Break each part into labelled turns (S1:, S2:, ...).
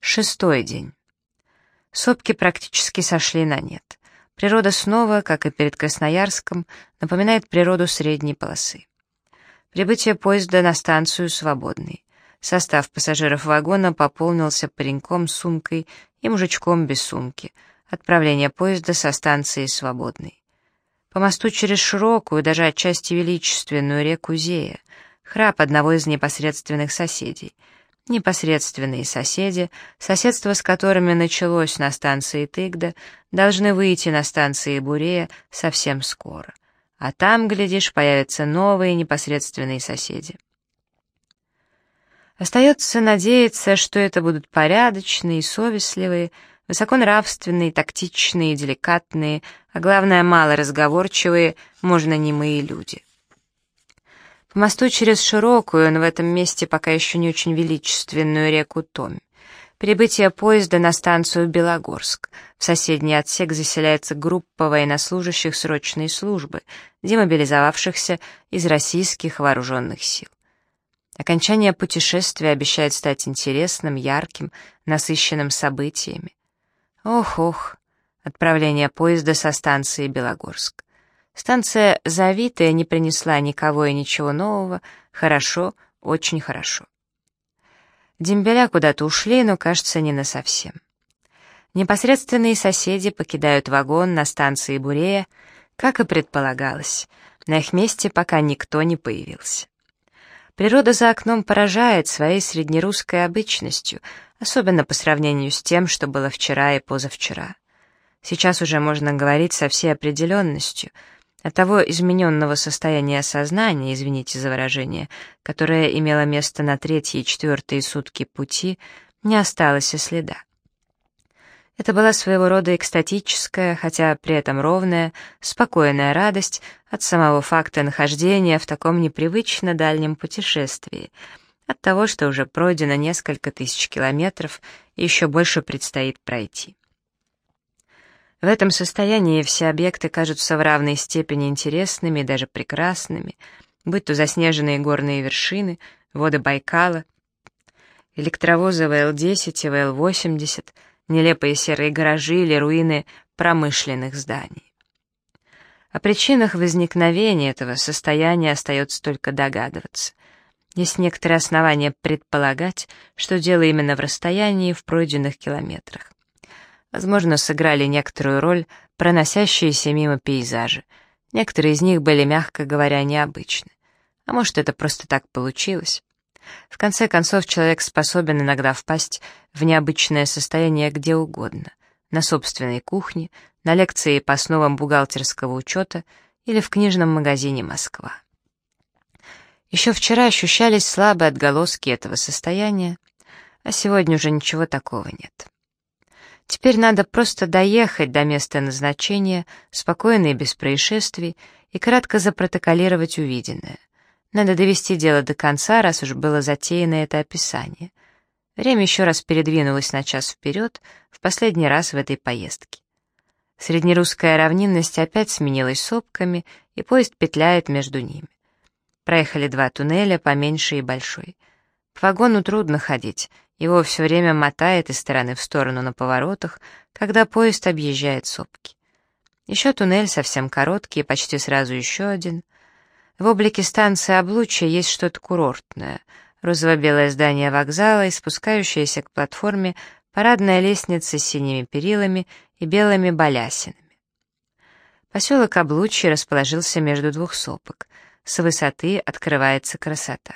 S1: Шестой день. Сопки практически сошли на нет. Природа снова, как и перед Красноярском, напоминает природу средней полосы. Прибытие поезда на станцию свободный. Состав пассажиров вагона пополнился пареньком с сумкой и мужичком без сумки. Отправление поезда со станции свободный. По мосту через широкую, даже отчасти величественную реку Зея, храп одного из непосредственных соседей — Непосредственные соседи, соседство с которыми началось на станции Тыгда, должны выйти на станции Бурея совсем скоро. А там, глядишь, появятся новые непосредственные соседи. Остается надеяться, что это будут порядочные, совестливые, высоконравственные, тактичные, деликатные, а главное, малоразговорчивые, можно немые люди. По мосту через широкую, но в этом месте пока еще не очень величественную реку Томь. Прибытие поезда на станцию Белогорск. В соседний отсек заселяется группа военнослужащих срочной службы, демобилизовавшихся из российских вооруженных сил. Окончание путешествия обещает стать интересным, ярким, насыщенным событиями. Ох-ох, отправление поезда со станции Белогорск. Станция завитая не принесла никого и ничего нового. Хорошо, очень хорошо. Дембеля куда-то ушли, но, кажется, не насовсем. Непосредственные соседи покидают вагон на станции Бурея, как и предполагалось. На их месте пока никто не появился. Природа за окном поражает своей среднерусской обычностью, особенно по сравнению с тем, что было вчера и позавчера. Сейчас уже можно говорить со всей определенностью — от того измененного состояния сознания, извините за выражение, которое имело место на третьи и четвертые сутки пути, не осталось и следа. Это была своего рода экстатическая, хотя при этом ровная, спокойная радость от самого факта нахождения в таком непривычно дальнем путешествии, от того, что уже пройдено несколько тысяч километров и еще больше предстоит пройти. В этом состоянии все объекты кажутся в равной степени интересными и даже прекрасными, будь то заснеженные горные вершины, воды Байкала, электровозы ВЛ-10 и ВЛ-80, нелепые серые гаражи или руины промышленных зданий. О причинах возникновения этого состояния остается только догадываться. Есть некоторые основания предполагать, что дело именно в расстоянии в пройденных километрах. Возможно, сыграли некоторую роль проносящиеся мимо пейзажи. Некоторые из них были, мягко говоря, необычны. А может, это просто так получилось? В конце концов, человек способен иногда впасть в необычное состояние где угодно. На собственной кухне, на лекции по основам бухгалтерского учета или в книжном магазине «Москва». Еще вчера ощущались слабые отголоски этого состояния, а сегодня уже ничего такого нет. Теперь надо просто доехать до места назначения, спокойно и без происшествий, и кратко запротоколировать увиденное. Надо довести дело до конца, раз уж было затеяно это описание. Время еще раз передвинулось на час вперед, в последний раз в этой поездке. Среднерусская равнинность опять сменилась сопками, и поезд петляет между ними. Проехали два туннеля, поменьше и большой. По вагону трудно ходить, его все время мотает из стороны в сторону на поворотах, когда поезд объезжает сопки. Еще туннель совсем короткий, почти сразу еще один. В облике станции Облучья есть что-то курортное. Розово-белое здание вокзала и спускающаяся к платформе парадная лестница с синими перилами и белыми балясинами. Поселок Облучье расположился между двух сопок. С высоты открывается красота.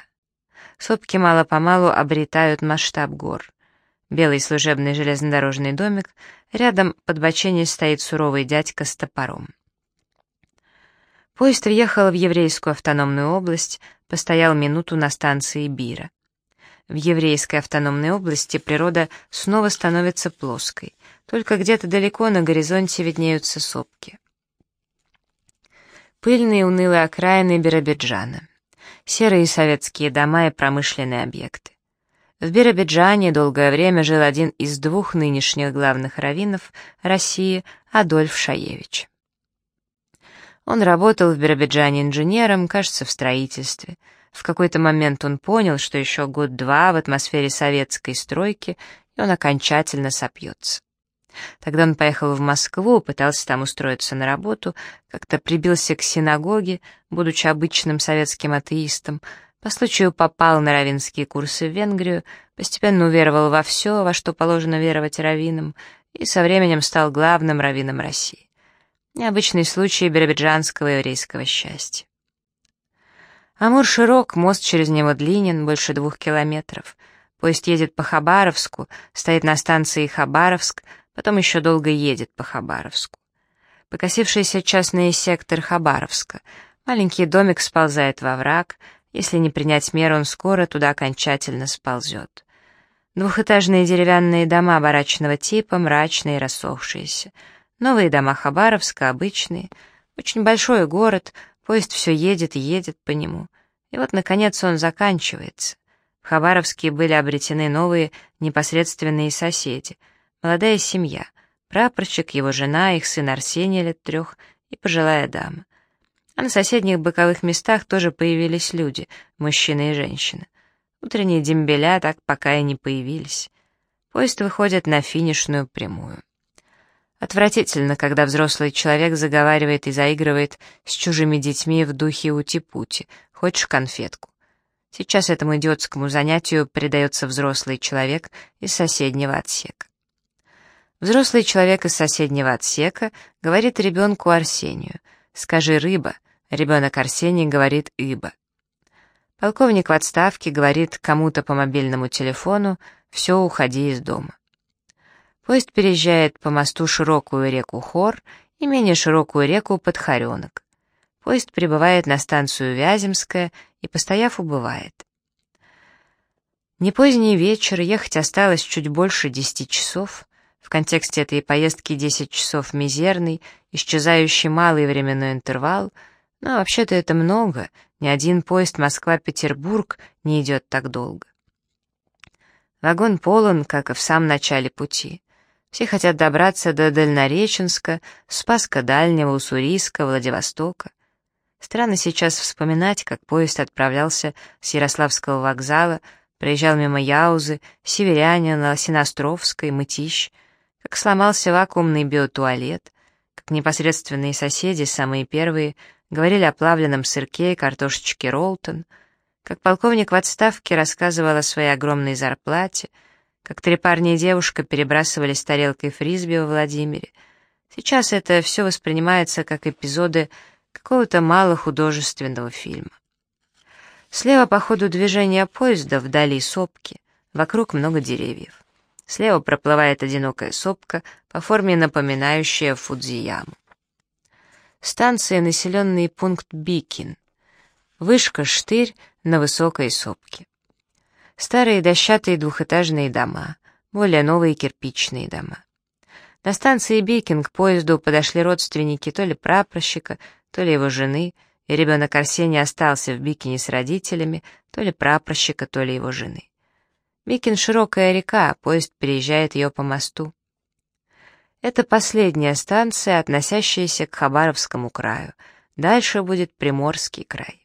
S1: Сопки мало-помалу обретают масштаб гор. Белый служебный железнодорожный домик, рядом под боченей стоит суровый дядька с топором. Поезд въехал в еврейскую автономную область, постоял минуту на станции Бира. В еврейской автономной области природа снова становится плоской, только где-то далеко на горизонте виднеются сопки. Пыльные унылые окраины Биробиджана серые советские дома и промышленные объекты. В Биробиджане долгое время жил один из двух нынешних главных раввинов России, Адольф Шаевич. Он работал в Биробиджане инженером, кажется, в строительстве. В какой-то момент он понял, что еще год-два в атмосфере советской стройки и он окончательно сопьется. Тогда он поехал в Москву, пытался там устроиться на работу, как-то прибился к синагоге, будучи обычным советским атеистом, по случаю попал на равинские курсы в Венгрию, постепенно уверовал во все, во что положено веровать раввинам, и со временем стал главным раввином России. Необычный случай биробиджанского еврейского счастья. Амур широк, мост через него длинен, больше двух километров. Поезд едет по Хабаровску, стоит на станции Хабаровск, потом еще долго едет по Хабаровску. Покосившийся частный сектор Хабаровска. Маленький домик сползает во враг. Если не принять меры, он скоро туда окончательно сползет. Двухэтажные деревянные дома барачного типа, мрачные и рассохшиеся. Новые дома Хабаровска, обычные. Очень большой город, поезд все едет и едет по нему. И вот, наконец, он заканчивается. В Хабаровске были обретены новые непосредственные соседи — Молодая семья, прапорщик, его жена, их сын Арсений лет трех и пожилая дама. А на соседних боковых местах тоже появились люди, мужчины и женщины. Утренние дембеля так пока и не появились. Поезд выходит на финишную прямую. Отвратительно, когда взрослый человек заговаривает и заигрывает с чужими детьми в духе ути-пути. Хочешь конфетку? Сейчас этому идиотскому занятию придается взрослый человек из соседнего отсека. Взрослый человек из соседнего отсека говорит ребенку Арсению «Скажи рыба», ребенок Арсений говорит «ибо». Полковник в отставке говорит кому-то по мобильному телефону «Все, уходи из дома». Поезд переезжает по мосту широкую реку Хор и менее широкую реку Подхоренок. Поезд прибывает на станцию Вяземская и, постояв, убывает. Не поздний вечер, ехать осталось чуть больше десяти часов. В контексте этой поездки 10 часов мизерный, исчезающий малый временной интервал, но вообще-то это много, ни один поезд Москва-Петербург не идет так долго. Вагон полон, как и в самом начале пути. Все хотят добраться до Дальнореченска, Спаска Дальнего, Уссурийска, Владивостока. Странно сейчас вспоминать, как поезд отправлялся с Ярославского вокзала, проезжал мимо Яузы, Северянина, Лосиностровской, Мытищ, как сломался вакуумный биотуалет, как непосредственные соседи, самые первые, говорили о плавленном сырке и картошечке Ролтон, как полковник в отставке рассказывал о своей огромной зарплате, как три парня и девушка перебрасывались тарелкой фрисби во Владимире. Сейчас это все воспринимается как эпизоды какого-то малохудожественного фильма. Слева по ходу движения поезда вдали сопки, вокруг много деревьев. Слева проплывает одинокая сопка, по форме напоминающая Фудзияму. Станция — населенный пункт Бикин. Вышка «Штырь» на высокой сопке. Старые дощатые двухэтажные дома, более новые кирпичные дома. На станции Бикин к поезду подошли родственники то ли прапорщика, то ли его жены, и ребенок Арсений остался в Бикине с родителями, то ли прапорщика, то ли его жены. Микин — широкая река, поезд переезжает ее по мосту. Это последняя станция, относящаяся к Хабаровскому краю. Дальше будет Приморский край.